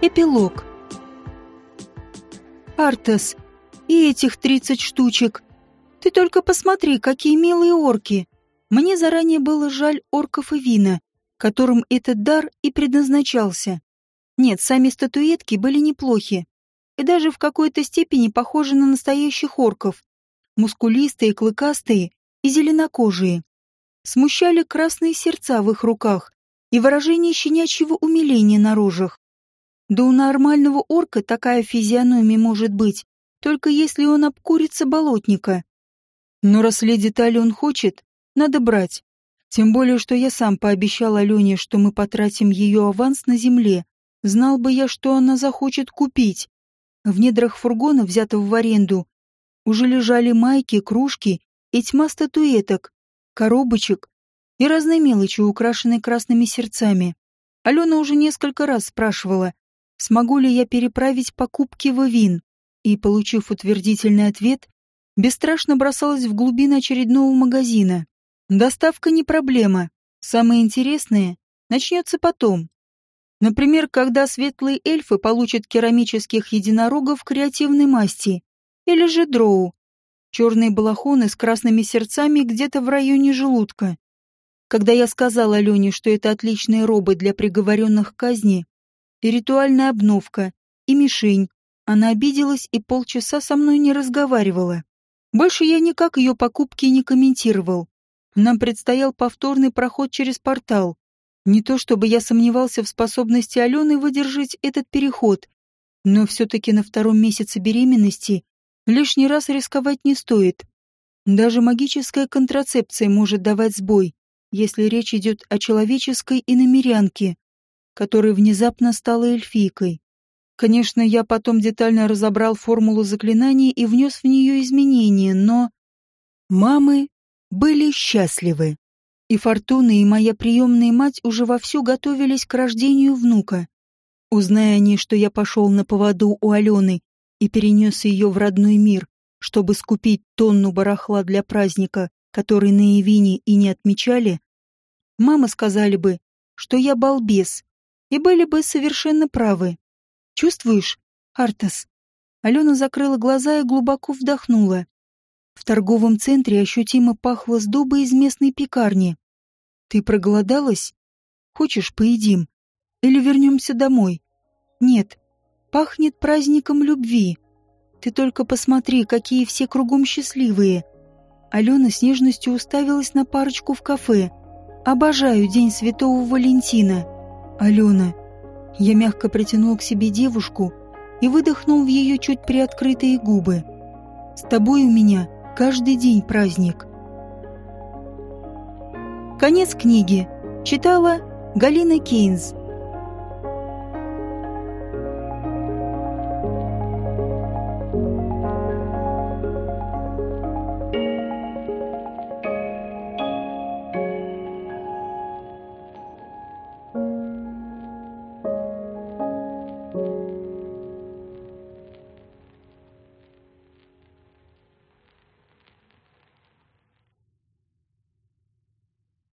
Эпилог. Артас, и этих тридцать штучек. Ты только посмотри, какие милые орки. Мне заранее было жаль орков и вина, которым этот дар и предназначался. Нет, сами статуэтки были неплохи. И даже в какой-то степени похожи на настоящих орков. Мускулистые, клыкастые и зеленокожие. Смущали красные сердца в их руках и выражение щенячьего умиления на рожах. Да у нормального орка такая физиономия может быть, только если он обкурится болотника. Но раз леди Талион хочет, надо брать. Тем более, что я сам пообещал Алене, что мы потратим ее аванс на земле. Знал бы я, что она захочет купить. В недрах фургона, взятого в аренду, уже лежали майки, кружки и тьма статуэток, коробочек и разные мелочи, украшенные красными сердцами. Алена уже несколько раз спрашивала, смогу ли я переправить покупки в Вин, и, получив утвердительный ответ, бесстрашно бросалась в глубины очередного магазина. Доставка не проблема. Самое интересное начнется потом. Например, когда светлые эльфы получат керамических единорогов креативной масти, или же дроу, черные балахоны с красными сердцами где-то в районе желудка. Когда я сказала Алене, что это отличные робы для приговоренных к казни, ритуальная обновка, и мишень, она обиделась и полчаса со мной не разговаривала. Больше я никак ее покупки не комментировал. Нам предстоял повторный проход через портал. Не то чтобы я сомневался в способности Алены выдержать этот переход, но все-таки на втором месяце беременности лишний раз рисковать не стоит. Даже магическая контрацепция может давать сбой если речь идет о человеческой иномерянке, которая внезапно стала эльфийкой. Конечно, я потом детально разобрал формулу заклинания и внес в нее изменения, но... Мамы были счастливы. И Фортуна, и моя приемная мать уже вовсю готовились к рождению внука. Узная они, что я пошел на поводу у Алены и перенес ее в родной мир, чтобы скупить тонну барахла для праздника, который на Ивине и не отмечали, мамы сказали бы, что я балбес, и были бы совершенно правы. Чувствуешь, Артас? Алена закрыла глаза и глубоко вдохнула. В торговом центре ощутимо пахло сдобой из местной пекарни. Ты проголодалась? Хочешь, поедим? Или вернемся домой? Нет, пахнет праздником любви. Ты только посмотри, какие все кругом счастливые. Алена с нежностью уставилась на парочку в кафе. «Обожаю День Святого Валентина!» «Алена!» Я мягко притянул к себе девушку и выдохнул в ее чуть приоткрытые губы. «С тобой у меня каждый день праздник!» Конец книги. Читала Галина Кейнс.